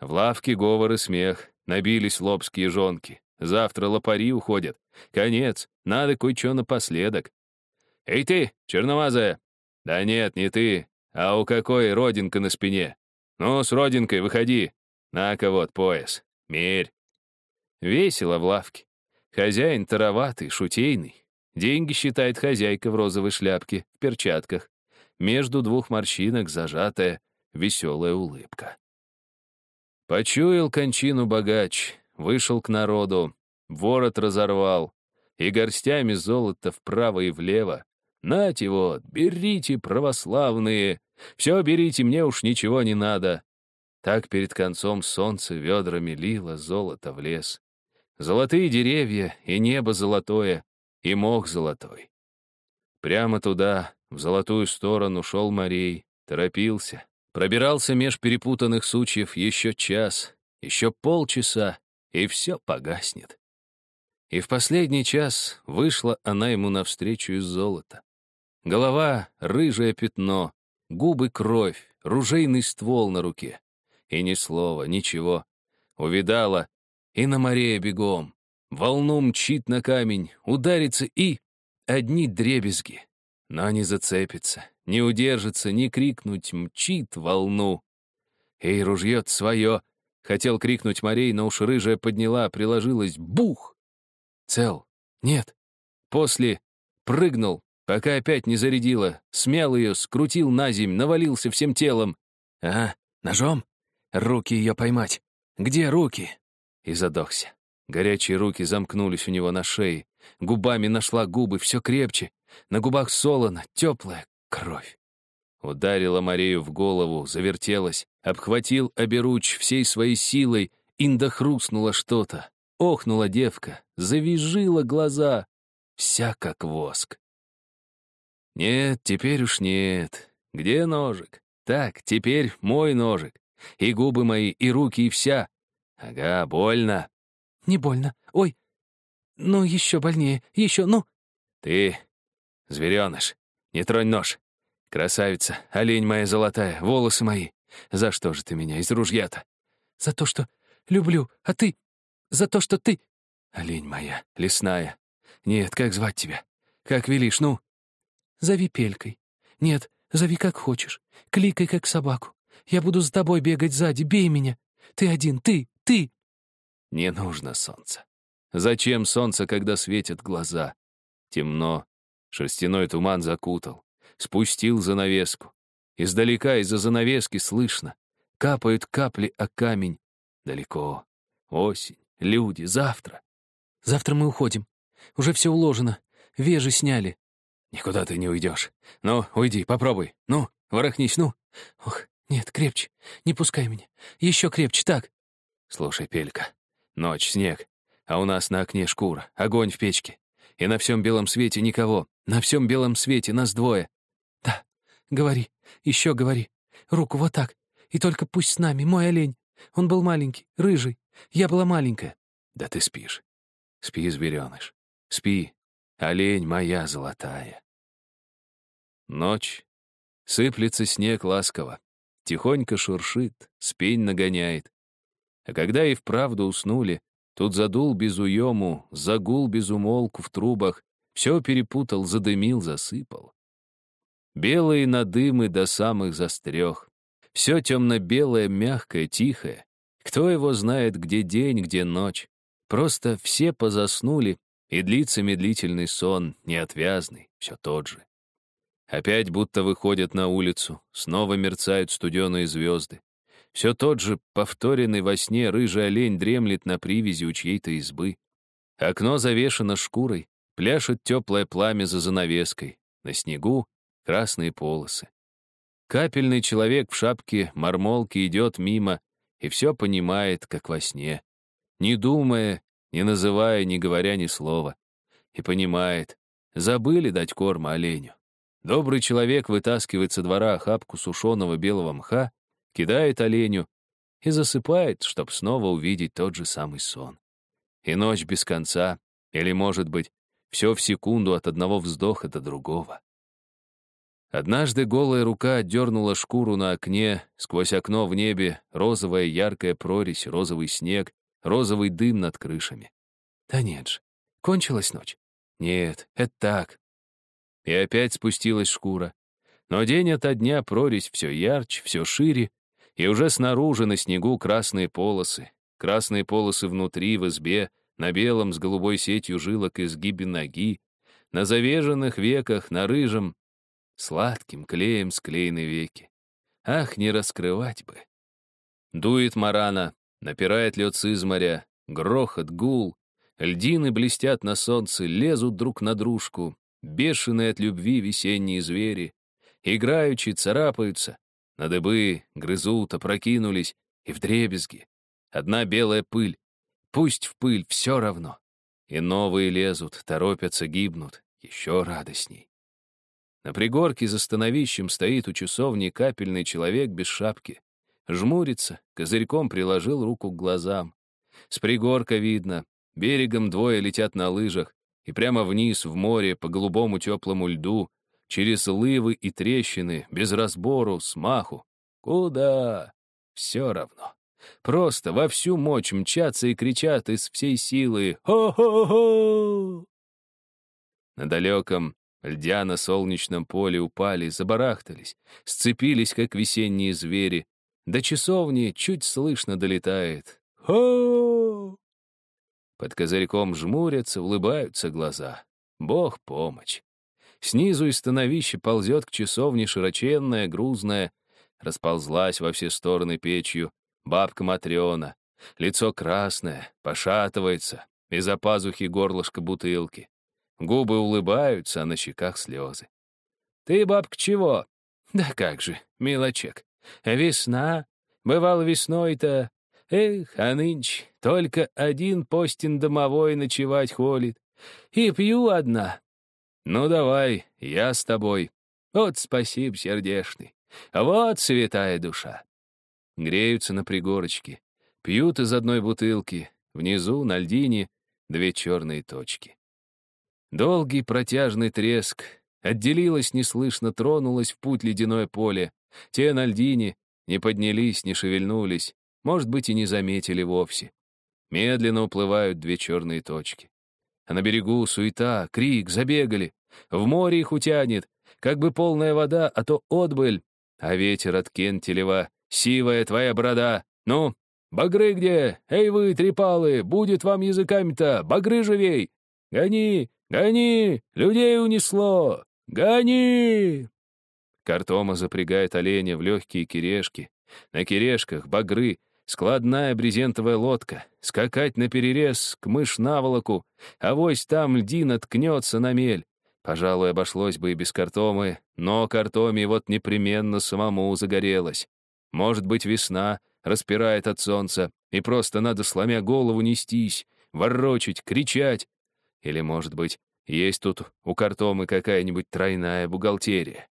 В лавке говор и смех, набились лобские жонки. Завтра лопари уходят. Конец, надо кое-что напоследок. «Эй ты, черновазая!» «Да нет, не ты, а у какой родинка на спине? Ну, с родинкой выходи. На-ка вот пояс. Мерь. Весело в лавке. Хозяин тароватый, шутейный. Деньги считает хозяйка в розовой шляпке, в перчатках. между двух морщинок зажатая веселая улыбка. Почуял кончину богач, вышел к народу, ворот разорвал, и горстями золота вправо и влево. Нате вот, берите, православные, все берите, мне уж ничего не надо. Так перед концом солнце ведрами лило золото в лес. Золотые деревья, и небо золотое, и мох золотой. Прямо туда, в золотую сторону, шел Марей, торопился. Пробирался меж перепутанных сучьев еще час, еще полчаса, и все погаснет. И в последний час вышла она ему навстречу из золота. Голова — рыжее пятно, губы — кровь, ружейный ствол на руке. И ни слова, ничего. Увидала, и на море бегом. Волну мчит на камень, ударится и... Одни дребезги. Но не зацепится, не удержится, не крикнуть, мчит волну. Эй, ружьет свое. Хотел крикнуть Морей, но уж рыжая подняла, приложилась. Бух! Цел. Нет. После прыгнул, пока опять не зарядила, смял ее, скрутил на земь, навалился всем телом. А, ножом? Руки ее поймать. Где руки? И задохся. Горячие руки замкнулись у него на шее. Губами нашла губы, все крепче. На губах солоно, теплая кровь. Ударила Марию в голову, завертелась, обхватил оберуч всей своей силой, инда хрустнуло что-то. Охнула девка, завизжила глаза, вся как воск. Нет, теперь уж нет. Где ножик? Так, теперь мой ножик. И губы мои, и руки, и вся. Ага, больно. Не больно. Ой, ну еще больнее, еще, ну. Ты Звереныш, не тронь нож. Красавица, олень моя золотая, волосы мои. За что же ты меня из ружья-то? За то, что люблю, а ты... За то, что ты... Олень моя, лесная. Нет, как звать тебя? Как велишь, ну? Зови Пелькой. Нет, зови как хочешь. Кликай, как собаку. Я буду с тобой бегать сзади, бей меня. Ты один, ты, ты. Не нужно солнца. Зачем солнце, когда светят глаза? Темно, Шерстяной туман закутал, спустил занавеску. Издалека из-за занавески слышно. Капают капли о камень. Далеко. Осень, люди, завтра. Завтра мы уходим. Уже все уложено. Вежи сняли. Никуда ты не уйдешь. Ну, уйди, попробуй. Ну, ворохнись, ну. Ох, нет, крепче. Не пускай меня. Еще крепче, так. Слушай, Пелька, ночь, снег, а у нас на окне шкура, огонь в печке. И на всем белом свете никого. На всем белом свете нас двое. Да, говори, еще говори. Руку вот так. И только пусть с нами, мой олень. Он был маленький, рыжий. Я была маленькая. Да ты спишь. Спи, звереныш. Спи. Олень моя золотая. Ночь. Сыплется снег ласково. Тихонько шуршит, спень нагоняет. А когда и вправду уснули, Тут задул без уему, загул без умолку в трубах, все перепутал, задымил, засыпал. Белые надымы до самых застрех. Все темно-белое, мягкое, тихое. Кто его знает, где день, где ночь. Просто все позаснули, и длится медлительный сон, неотвязный, все тот же. Опять будто выходят на улицу, снова мерцают студеные звезды. Все тот же повторенный во сне рыжий олень дремлет на привязи у чьей-то избы. Окно завешено шкурой, пляшет теплое пламя за занавеской. На снегу красные полосы. Капельный человек в шапке мормолки идет мимо и все понимает, как во сне. Не думая, не называя, не говоря ни слова. И понимает, забыли дать корм оленю. Добрый человек вытаскивает со двора охапку сушеного белого мха кидает оленю и засыпает, чтобы снова увидеть тот же самый сон. И ночь без конца, или, может быть, все в секунду от одного вздоха до другого. Однажды голая рука отдернула шкуру на окне, сквозь окно в небе розовая яркая прорезь, розовый снег, розовый дым над крышами. Да нет же, кончилась ночь. Нет, это так. И опять спустилась шкура. Но день ото дня прорезь все ярче, все шире, и уже снаружи на снегу красные полосы. Красные полосы внутри, в избе, на белом с голубой сетью жилок изгибе ноги, на завеженных веках, на рыжем. Сладким клеем склеены веки. Ах, не раскрывать бы. Дует марана, напирает лед с изморя, грохот, гул. Льдины блестят на солнце, лезут друг на дружку. Бешеные от любви весенние звери. Играючи, царапаются. На дыбы грызут, опрокинулись. И вдребезги. Одна белая пыль. Пусть в пыль, все равно. И новые лезут, торопятся, гибнут. Еще радостней. На пригорке за становищем стоит у часовни капельный человек без шапки. Жмурится, козырьком приложил руку к глазам. С пригорка видно, берегом двое летят на лыжах, и прямо вниз, в море, по голубому теплому льду, через лывы и трещины, без разбору, смаху. Куда? Все равно. Просто во всю мочь мчатся и кричат из всей силы «Хо-хо-хо!». На далеком льдяно-солнечном поле упали, забарахтались, сцепились, как весенние звери. До часовни чуть слышно долетает «Хо!». Под козырьком жмурятся, улыбаются глаза. Бог помощь. Снизу из становища ползет к часовне широченная, грузная, расползлась во все стороны печью, бабка Матриона. Лицо красное, пошатывается, из-за пазухи горлышко бутылки. Губы улыбаются, а на щеках слезы. «Ты, бабка, чего?» «Да как же, мелочек. Весна. Бывал весной-то. Эх, а нынче только один постин домовой ночевать холит. И пью одна. Ну давай, я с тобой. Вот спасибо, сердешный. Вот святая душа. Греются на пригорочке. Пьют из одной бутылки. Внизу, на льдине, две черные точки. Долгий протяжный треск. Отделилось неслышно, тронулось в путь ледяное поле. Те на льдине не поднялись, не шевельнулись. Может быть, и не заметили вовсе. Медленно уплывают две черные точки. А на берегу суета, крик, забегали. В море их утянет, как бы полная вода, а то отбыль. А ветер от кентелева, сивая твоя борода. Ну, багры где? Эй вы, трепалы, будет вам языками-то, багры живей! Гони, «Гони! Людей унесло! Гони!» Картома запрягает оленя в легкие кирешки. На кирешках багры, складная брезентовая лодка. Скакать на перерез к мышь наволоку, а вось там льдин откнется на мель. Пожалуй, обошлось бы и без картомы, но картоме вот непременно самому загорелось. Может быть, весна распирает от солнца, и просто надо, сломя голову, нестись, ворочать, кричать, или, может быть, есть тут у картомы какая-нибудь тройная бухгалтерия.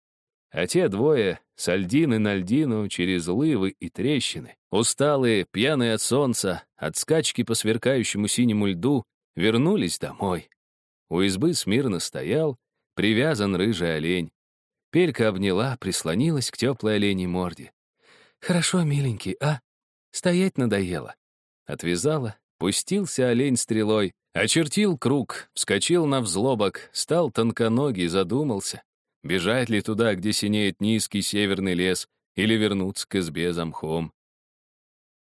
А те двое, с Альдины на Альдину, через лывы и трещины, усталые, пьяные от солнца, от скачки по сверкающему синему льду, вернулись домой. У избы смирно стоял, привязан рыжий олень. Пелька обняла, прислонилась к теплой оленей морде. «Хорошо, миленький, а? Стоять надоело». Отвязала, пустился олень стрелой, Очертил круг, вскочил на взлобок, стал тонконогий, задумался, бежать ли туда, где синеет низкий северный лес, или вернуться к избе за мхом.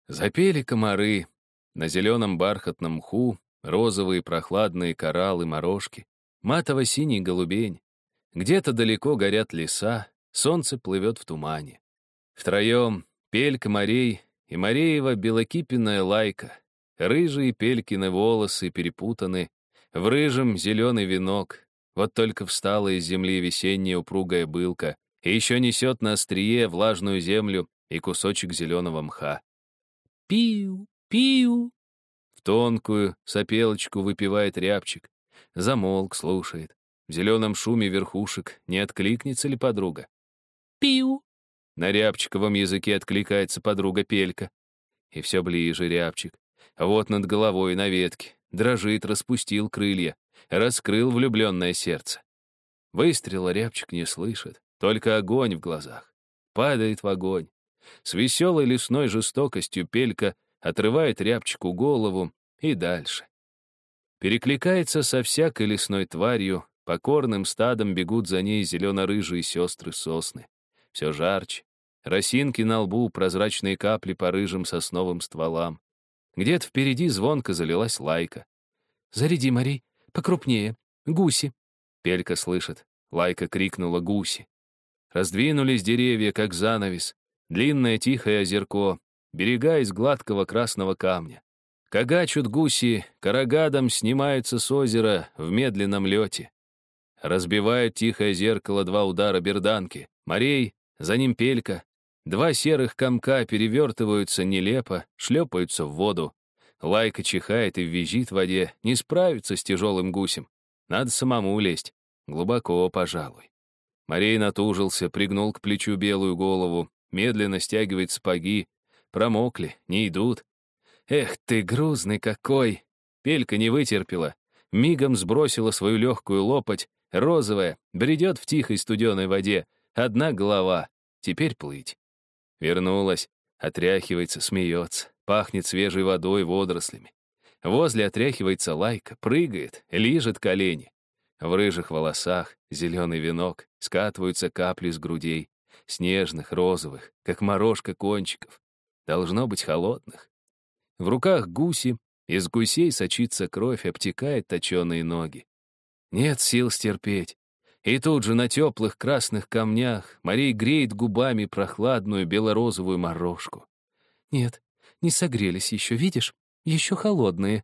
Запели комары. На зеленом бархатном мху розовые прохладные кораллы, морожки, матово-синий голубень. Где-то далеко горят леса, солнце плывет в тумане. Втроем — пель комарей и Мареева белокипенная лайка, Рыжие пелькины волосы перепутаны, в рыжем зеленый венок. Вот только встала из земли весенняя упругая былка и еще несет на острие влажную землю и кусочек зеленого мха. Пиу, пиу. Тонкую сопелочку выпивает рябчик. Замолк, слушает. В зеленом шуме верхушек не откликнется ли подруга? Пиу. На рябчиковом языке откликается подруга Пелька. И все ближе рябчик. Вот над головой на ветке. Дрожит, распустил крылья. Раскрыл влюбленное сердце. Выстрела рябчик не слышит. Только огонь в глазах. Падает в огонь. С веселой лесной жестокостью пелька отрывает рябчику голову и дальше. Перекликается со всякой лесной тварью, покорным стадом бегут за ней зелено-рыжие сестры сосны. Все жарче. Росинки на лбу, прозрачные капли по рыжим сосновым стволам. Где-то впереди звонко залилась лайка. «Заряди, Марий, покрупнее. Гуси». Пелька слышит. Лайка крикнула «Гуси». Раздвинулись деревья, как занавес. Длинное тихое озерко, берега из гладкого красного камня. Кагачут гуси, карагадом снимаются с озера в медленном лете. Разбивают тихое зеркало два удара берданки. Морей, за ним пелька. Два серых комка перевертываются нелепо, шлепаются в воду. Лайка чихает и визжит в воде, не справится с тяжелым гусем. Надо самому лезть. Глубоко, пожалуй. Морей натужился, пригнул к плечу белую голову, медленно стягивает сапоги. Промокли, не идут. Эх ты, грузный какой! Пелька не вытерпела. Мигом сбросила свою легкую лопать, розовая, бредет в тихой студеной воде. Одна голова. Теперь плыть. Вернулась, отряхивается, смеется, пахнет свежей водой, водорослями. Возле отряхивается лайка, прыгает, лижет колени. В рыжих волосах зеленый венок, скатываются капли с грудей, снежных, розовых, как морожка кончиков. Должно быть холодных. В руках гуси, из гусей сочится кровь, обтекает точеные ноги. Нет сил стерпеть. И тут же на теплых красных камнях Марей греет губами прохладную белорозовую морожку. Нет, не согрелись еще, видишь? Еще холодные.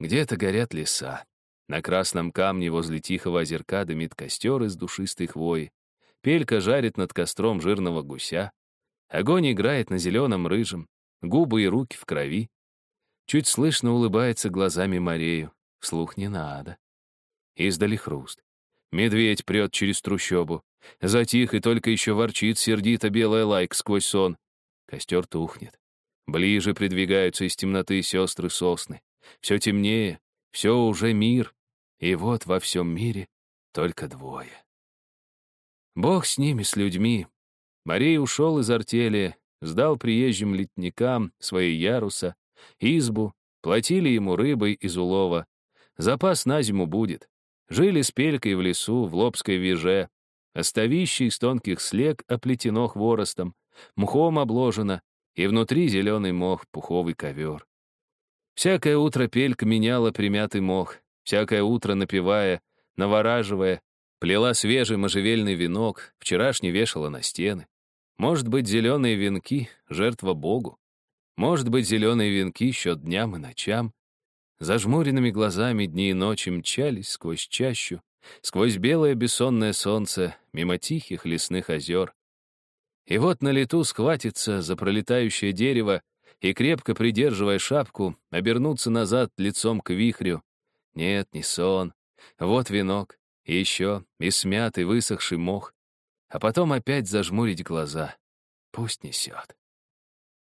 Где-то горят леса. На красном камне возле тихого озерка дымит костер из душистой хвои. Пелька жарит над костром жирного гуся. Огонь играет на зеленом рыжем губы и руки в крови. Чуть слышно улыбается глазами Марею. Вслух не надо. Издали хруст. Медведь прет через трущобу. Затих и только еще ворчит сердито белая лайк сквозь сон. Костер тухнет. Ближе придвигаются из темноты сестры сосны. Все темнее, все уже мир. И вот во всем мире только двое. Бог с ними, с людьми. Марей ушел из артели, сдал приезжим летникам свои яруса, избу, платили ему рыбой из улова. Запас на зиму будет. Жили с пелькой в лесу, в Лобской веже. Оставище из тонких слег оплетено хворостом, мхом обложено, и внутри зеленый мох, пуховый ковер. Всякое утро пелька меняла примятый мох, всякое утро напевая, навораживая, плела свежий можжевельный венок, вчерашний вешала на стены. Может быть, зеленые венки — жертва Богу. Может быть, зеленые венки — счет дням и ночам. Зажмуренными глазами дни и ночи мчались сквозь чащу, сквозь белое бессонное солнце, мимо тихих лесных озер. И вот на лету схватится за пролетающее дерево и, крепко придерживая шапку, обернуться назад лицом к вихрю. Нет, не сон. Вот венок. И еще и смятый высохший мох а потом опять зажмурить глаза. Пусть несет.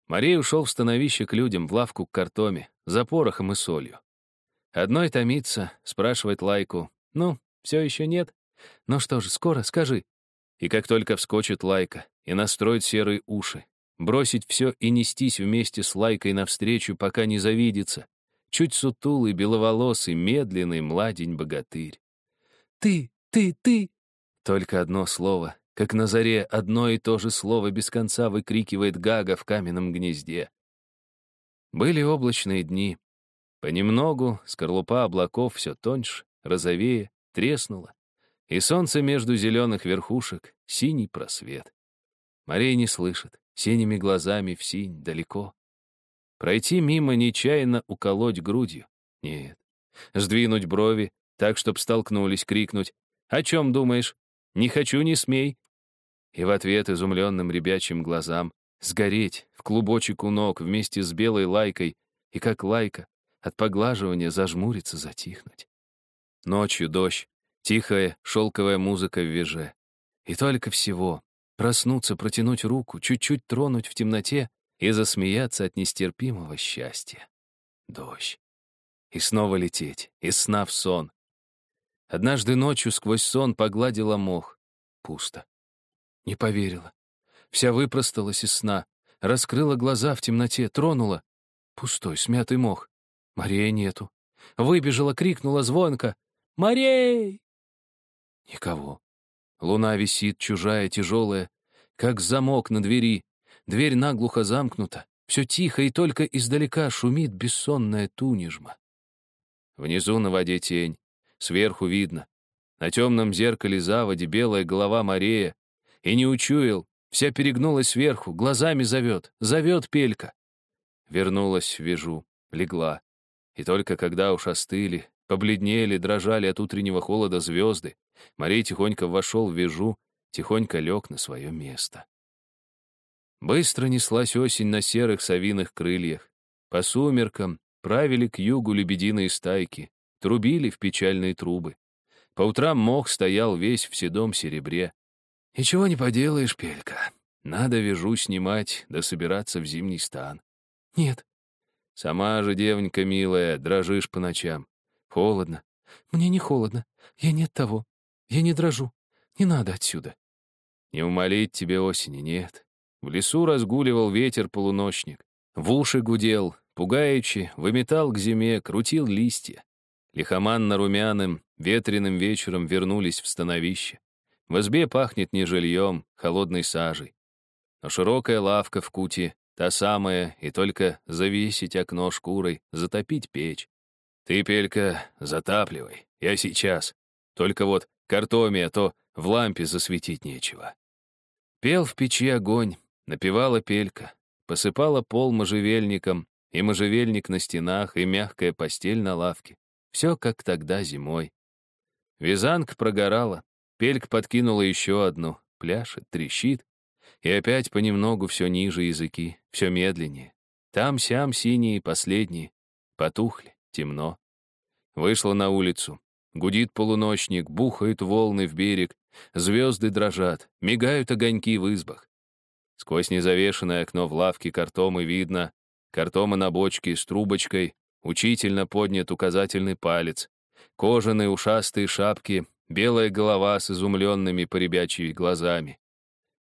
Мария ушел в становище к людям, в лавку к картоме, за порохом и солью. Одной томится, спрашивает Лайку. «Ну, все еще нет? Ну что же, скоро, скажи». И как только вскочит Лайка и настроит серые уши, бросить все и нестись вместе с Лайкой навстречу, пока не завидится. Чуть сутулый, беловолосый, медленный младень-богатырь. «Ты, ты, ты!» Только одно слово, как на заре одно и то же слово без конца выкрикивает Гага в каменном гнезде. Были облачные дни. Понемногу скорлупа облаков все тоньше, розовее, треснула, и солнце между зеленых верхушек — синий просвет. Морей не слышит, синими глазами в синь, далеко. Пройти мимо, нечаянно уколоть грудью? Нет. Сдвинуть брови, так, чтоб столкнулись, крикнуть. «О чем думаешь? Не хочу, не смей!» И в ответ изумленным ребячьим глазам сгореть в клубочек у ног вместе с белой лайкой и, как лайка, от поглаживания зажмуриться, затихнуть. Ночью дождь, тихая шелковая музыка в веже. И только всего проснуться, протянуть руку, чуть-чуть тронуть в темноте и засмеяться от нестерпимого счастья. Дождь. И снова лететь, из сна в сон. Однажды ночью сквозь сон погладила мох. Пусто. Не поверила. Вся выпросталась из сна, раскрыла глаза в темноте, тронула. Пустой, смятый мох. Мария нету. Выбежала, крикнула звонко. «Марей!» Никого. Луна висит, чужая, тяжелая, как замок на двери. Дверь наглухо замкнута. Все тихо, и только издалека шумит бессонная тунежма. Внизу на воде тень. Сверху видно. На темном зеркале заводи белая голова Мария, И не учуял, вся перегнулась сверху, глазами зовет, зовет Пелька. Вернулась в вежу, легла. И только когда уж остыли, побледнели, дрожали от утреннего холода звезды, Марей тихонько вошел в вежу, тихонько лег на свое место. Быстро неслась осень на серых совиных крыльях. По сумеркам правили к югу лебединые стайки, трубили в печальные трубы. По утрам мох стоял весь в седом серебре. Ничего не поделаешь, Пелька. Надо вяжу снимать, да собираться в зимний стан. Нет. Сама же, девонька милая, дрожишь по ночам. Холодно. Мне не холодно. Я нет того. Я не дрожу. Не надо отсюда. Не умолить тебе осени, нет. В лесу разгуливал ветер-полуночник. В уши гудел, пугаючи, выметал к зиме, крутил листья. Лихоманно румяным, ветреным вечером вернулись в становище. В избе пахнет не жильем, холодной сажей. Но широкая лавка в куте, та самая, и только завесить окно шкурой, затопить печь. Ты, Пелька, затапливай, я сейчас. Только вот картоми, а то в лампе засветить нечего. Пел в печи огонь, Напевала пелька, посыпала пол можжевельником, и можжевельник на стенах, и мягкая постель на лавке. Все как тогда зимой. Вязанка прогорала, пелька подкинула еще одну, пляшет, трещит, и опять понемногу все ниже языки, все медленнее. Там-сям синие последние, потухли, темно. Вышла на улицу. Гудит полуночник, бухают волны в берег, звезды дрожат, мигают огоньки в избах. Сквозь незавешенное окно в лавке картомы видно, картома на бочке с трубочкой, учительно поднят указательный палец, кожаные ушастые шапки, белая голова с изумленными поребячьими глазами.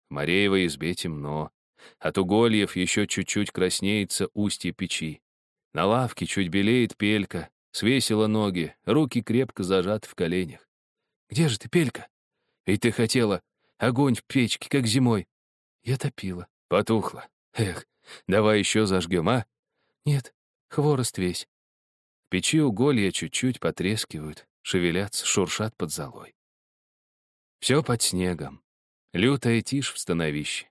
В Мареевой избе темно. От угольев еще чуть-чуть краснеется устье печи. На лавке чуть белеет пелька, свесила ноги, руки крепко зажаты в коленях. «Где же ты, пелька? Ведь ты хотела огонь в печке, как зимой. Я топила. Потухло. Эх, давай еще зажгем, а? Нет, хворост весь. В печи уголья чуть-чуть потрескивают, шевелятся, шуршат под золой. Все под снегом. Лютая тишь в становище.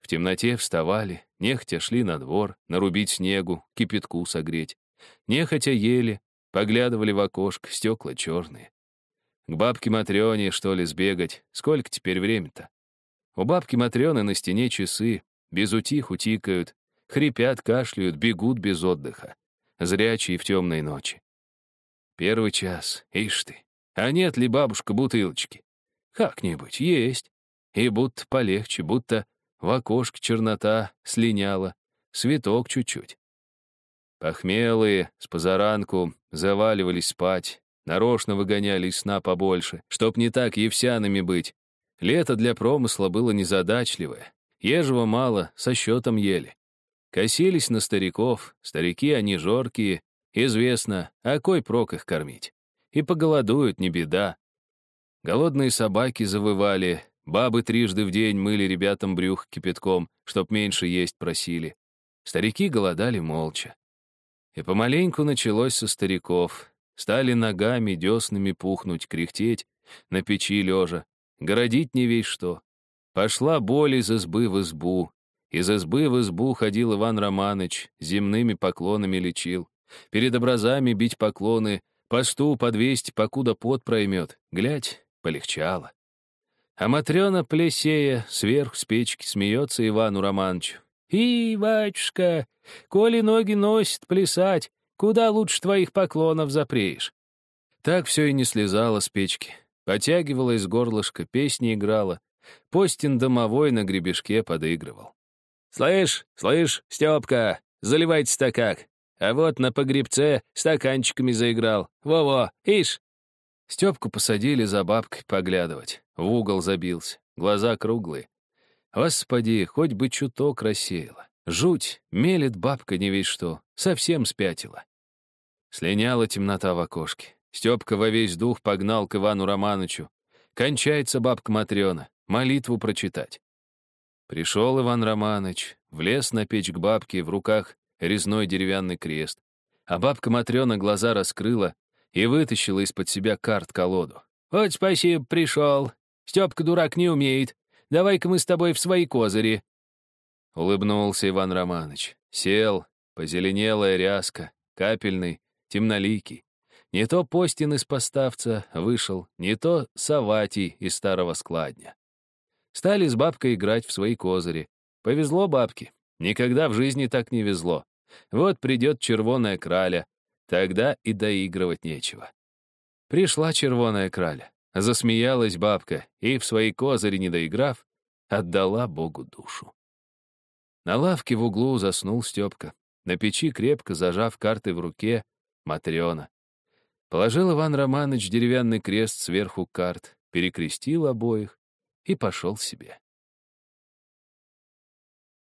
В темноте вставали, нехотя шли на двор, нарубить снегу, кипятку согреть. Нехотя ели, поглядывали в окошко, стекла черные. К бабке Матрёне, что ли, сбегать? Сколько теперь время-то? У бабки Матрёны на стене часы, без утиху тикают, хрипят, кашляют, бегут без отдыха, зрячие в темной ночи. Первый час, ишь ты, а нет ли, бабушка, бутылочки? Как-нибудь, есть. И будто полегче, будто в окошке чернота слиняла, светок чуть-чуть. Похмелые, с позаранку, заваливались спать, нарочно выгоняли сна побольше, чтоб не так евсянами быть, Лето для промысла было незадачливое. Ежего мало, со счетом ели. Косились на стариков, старики они жоркие, известно, а кой прок их кормить. И поголодуют, не беда. Голодные собаки завывали, бабы трижды в день мыли ребятам брюх кипятком, чтоб меньше есть просили. Старики голодали молча. И помаленьку началось со стариков. Стали ногами, деснами пухнуть, кряхтеть, на печи лежа, городить не весь что. Пошла боль из избы в избу. Из избы в избу ходил Иван Романыч, земными поклонами лечил. Перед образами бить поклоны, посту подвесть, покуда пот проймет. Глядь, полегчало. А Матрена Плесея сверху с печки смеется Ивану Романовичу. «И, батюшка, коли ноги носит плясать, куда лучше твоих поклонов запреешь?» Так все и не слезало с печки. Потягивала из горлышка, песни играла. Постин домовой на гребешке подыгрывал. «Слышь, слышь, Степка, заливайте-то как. А вот на погребце стаканчиками заиграл. Во-во, ишь!» Степку посадили за бабкой поглядывать. В угол забился, глаза круглые. Господи, хоть бы чуток рассеяло. Жуть, мелет бабка не весь что, совсем спятила. Слиняла темнота в окошке. Степка во весь дух погнал к Ивану Романычу. Кончается бабка Матрена, молитву прочитать. Пришел Иван Романыч, влез на печь к бабке, в руках резной деревянный крест. А бабка Матрена глаза раскрыла и вытащила из-под себя карт-колоду. «Вот спасибо, пришел. Степка дурак не умеет. Давай-ка мы с тобой в свои козыри». Улыбнулся Иван Романович. Сел, позеленелая ряска, капельный, темноликий. Не то Постин из поставца вышел, не то Саватий из старого складня. Стали с бабкой играть в свои козыри. Повезло бабке. Никогда в жизни так не везло. Вот придет червоная краля, тогда и доигрывать нечего. Пришла червоная краля, засмеялась бабка и, в свои козыри не доиграв, отдала Богу душу. На лавке в углу заснул Степка. На печи, крепко зажав карты в руке, Матрена. Положил Иван Романович деревянный крест сверху карт, перекрестил обоих и пошел себе.